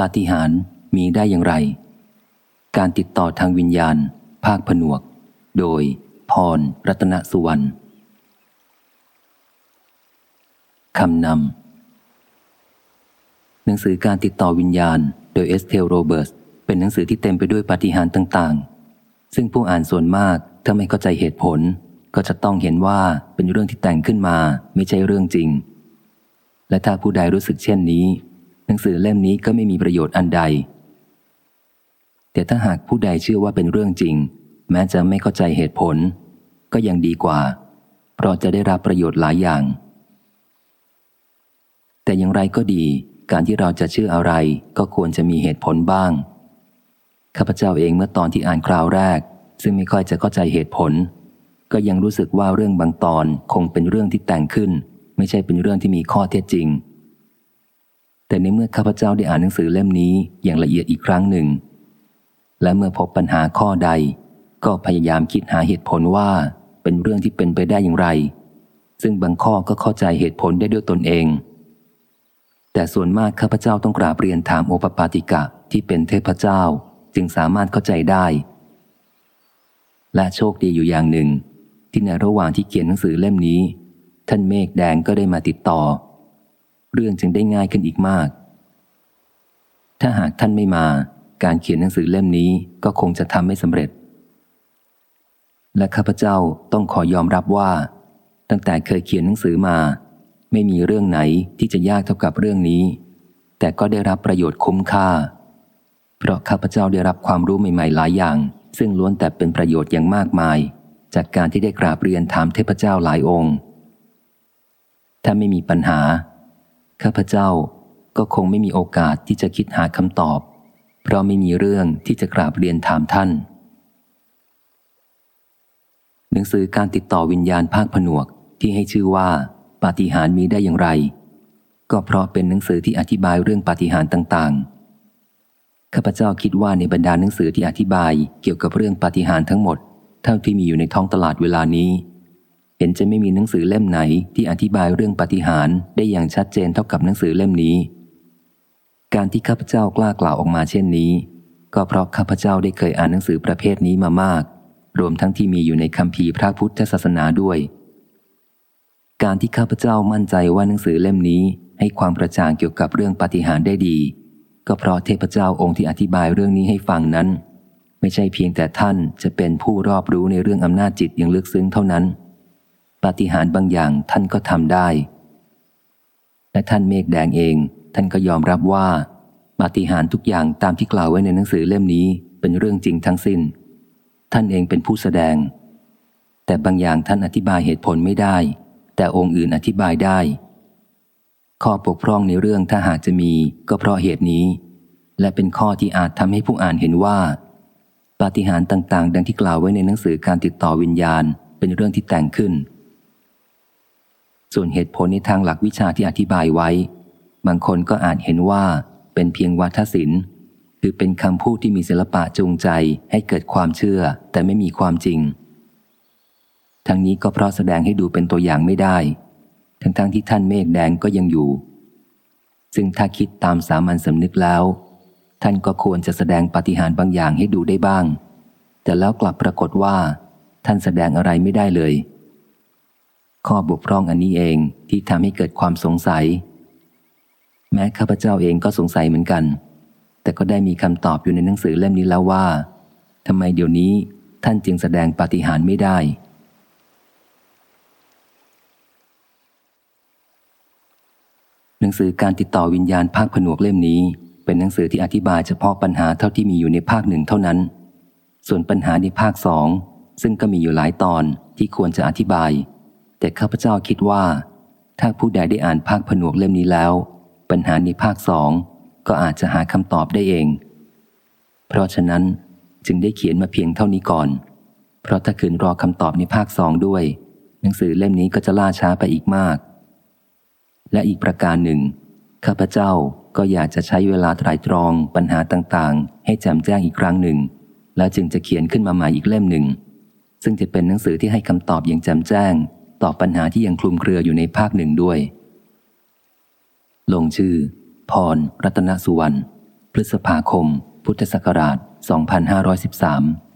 ปาฏิหาริย์มีได้อย่างไร การติดต่อทางวิญญาณ ภาคผนวก โดยพรรัตนสุวรรณคำนำหนังสือการติดต่อวิญญาณ โดยเอสเทลโรเบิร์ตเป็นหนังสือที่เต็มไปด้วยปาฏิหาริย์ต่างๆ ซึ่งผู้อ่านส่วนมากถ้าไม่เข้าใจเหตุผล ก็จะต้องเห็นว่าเป็นเรื่องที่แต่งขึ้นมาไม่ใช่เรื่องจริง และถ้าผู้ใดรู้สึกเช่นนี้ นังสือเล่มนี้ก็ไม่มีประโยชน์อันใด แต่ถ้าหากผู้ใดเชื่อว่าเป็นเรื่องจริง แม้จะไม่เข้าใจเหตุผล ก็ยังดีกว่า เพราะจะได้รับประโยชน์หลายอย่าง แต่อย่างไรก็ดี การที่เราจะเชื่ออะไรก็ควรจะมีเหตุผลบ้าง ข้าพเจ้าเองเมื่อตอนที่อ่านคราวแรก ซึ่งไม่ค่อยจะเข้าใจเหตุผล ก็ยังรู้สึกว่าเรื่องบางตอนคงเป็นเรื่องที่แต่งขึ้น ไม่ใช่เป็นเรื่องที่มีข้อเท็จจริง แต่ในเมื่อข้าพเจ้าได้อ่านหนังสือเล่มนี้อย่างละเอียดอีกครั้งหนึ่ง และเมื่อพบปัญหาข้อใด ก็พยายามคิดหาเหตุผลว่าเป็นเรื่องที่เป็นไปได้อย่างไร ซึ่งบางข้อก็เข้าใจเหตุผลได้ด้วยตนเอง แต่ส่วนมากข้าพเจ้าต้องกราบเรียนถามโอปปาติกะที่เป็นเทพเจ้าจึงสามารถเข้าใจได้ และโชคดีอยู่อย่างหนึ่ง ที่ในระหว่างที่เขียนหนังสือเล่มนี้ ท่านเมฆแดงก็ได้มาติดต่อ เรื่องจึงได้ง่ายขึ้นอีกมาก ถ้าหากท่านไม่มา การเขียนหนังสือเล่มนี้ก็คงจะทำไม่สำเร็จ และข้าพเจ้าต้องขอยอมรับว่า ตั้งแต่เคยเขียนหนังสือมา ไม่มีเรื่องไหนที่จะยากเท่ากับเรื่องนี้ แต่ก็ได้รับประโยชน์คุ้มค่า เพราะข้าพเจ้าได้รับความรู้ใหม่ๆหลายอย่าง ซึ่งล้วนแต่เป็นประโยชน์อย่างมากมาย จากการที่ได้กราบเรียนถามเทพเจ้าหลายองค์ถ้าไม่มีปัญหา ข้าพเจ้าก็คงไม่มีโอกาสที่จะคิดหาคำตอบ เพราะไม่มีเรื่องที่จะกราบเรียนถามท่าน หนังสือการติดต่อวิญญาณภาคผนวกที่ให้ชื่อว่า ปาฏิหาริย์มีได้อย่างไร ก็เพราะเป็นหนังสือที่อธิบายเรื่องปาฏิหาริย์ต่างๆ ข้าพเจ้าคิดว่าในบรรดาหนังสือที่อธิบายเกี่ยวกับเรื่องปาฏิหาริย์ทั้งหมดเท่าที่มีอยู่ในท้องตลาดเวลานี้ เห็นจะไม่มีหนังสือเล่มไหนที่อธิบายเรื่องปฏิหารได้อย่างชัดเจนเท่ากับหนังสือเล่มนี้ การที่ข้าพเจ้ากล้ากล่าวออกมาเช่นนี้ ก็เพราะข้าพเจ้าได้เคยอ่านหนังสือประเภทนี้มามาก รวมทั้งที่มีอยู่ในคัมภีร์พระพุทธศาสนาด้วย การที่ข้าพเจ้ามั่นใจว่าหนังสือเล่มนี้ให้ความกระจ่างเกี่ยวกับเรื่องปฏิหารได้ดี ก็เพราะเทพเจ้าองค์ที่อธิบายเรื่องนี้ให้ฟังนั้น ไม่ใช่เพียงแต่ท่านจะเป็นผู้รอบรู้ในเรื่องอำนาจจิตอย่างลึกซึ้งเท่านั้น ปาฏิหาริย์บางอย่างท่านก็ทำได้ และท่านเมฆแดงเอง ท่านก็ยอมรับว่าปาฏิหาริย์ทุกอย่างตามที่กล่าวไว้ในหนังสือเล่มนี้เป็นเรื่องจริงทั้งสิน้น ท่านเองเป็นผู้แสดง แต่บางอย่างท่านอธิบายเหตุผลไม่ได้ แต่องค์อื่นอธิบายได้ ข้อบกพร่องในเรื่องถ้าหากจะมีก็เพราะเหตุนี้ และเป็นข้อที่อาจทำให้ผู้อ่านเห็นว่าปาฏิหาริย์ต่าง ๆ ดังที่กล่าวไว้ในหนังสือการติดต่อวิญญาณ เป็นเรื่องที่แต่งขึ้น ส่วนเหตุผลในทางหลักวิชาที่อธิบายไว้ บางคนก็อาจเห็นว่าเป็นเพียงวัฒศิลป์คือเป็นคำพูดที่มีศิลปะจูงใจให้เกิดความเชื่อแต่ไม่มีความจริง ทั้งนี้ก็เพราะแสดงให้ดูเป็นตัวอย่างไม่ได้ ทั้งๆทที่ท่านเมฆแดงก็ยังอยู่ ซึ่งถ้าคิดตามสามัญสำนึกแล้ว ท่านก็ควรจะแสดงปฏิหารบางอย่างให้ดูได้บ้าง แต่แล้วกลับปรากฏว่า ท่านแสดงอะไรไม่ได้เลย ข้อบกพร่องอันนี้เองที่ทำให้เกิดความสงสัย แม้ข้าพเจ้าเองก็สงสัยเหมือนกัน แต่ก็ได้มีคำตอบอยู่ในหนังสือเล่มนี้แล้วว่าทำไมเดี๋ยวนี้ท่านจึงแสดงปฏิหารไม่ได้ หนังสือการติดต่อวิญญาณภาคผนวกเล่มนี้ เป็นหนังสือที่อธิบายเฉพาะปัญหาเท่าที่มีอยู่ในภาคหนึ่งเท่านั้น ส่วนปัญหาในภาคสองซึ่งก็มีอยู่หลายตอนที่ควรจะอธิบาย แต่ข้าพเจ้าคิดว่า ถ้าผู้ใดได้อ่านภาคผนวกเล่มนี้แล้ว ปัญหาในภาคสองก็อาจจะหาคำตอบได้เอง เพราะฉะนั้นจึงได้เขียนมาเพียงเท่านี้ก่อน เพราะถ้าคืนรอคำตอบในภาคสองด้วย หนังสือเล่มนี้ก็จะล่าช้าไปอีกมาก และอีกประการหนึ่ง ข้าพเจ้าก็อยากจะใช้เวลาไตรตรองปัญหาต่างๆ ให้แจ่มแจ้งอีกครั้งหนึ่ง แล้วจึงจะเขียนขึ้นมาใหม่อีกเล่มหนึ่ง ซึ่งจะเป็นหนังสือที่ให้คำตอบอย่างแจ่มแจ้ง ตอบปัญหาที่ยังคลุมเครืออยู่ในภาคหนึ่งด้วย ลงชื่อ พร รัตนสุวรรณ พฤษภาคม พุทธศักราช 2513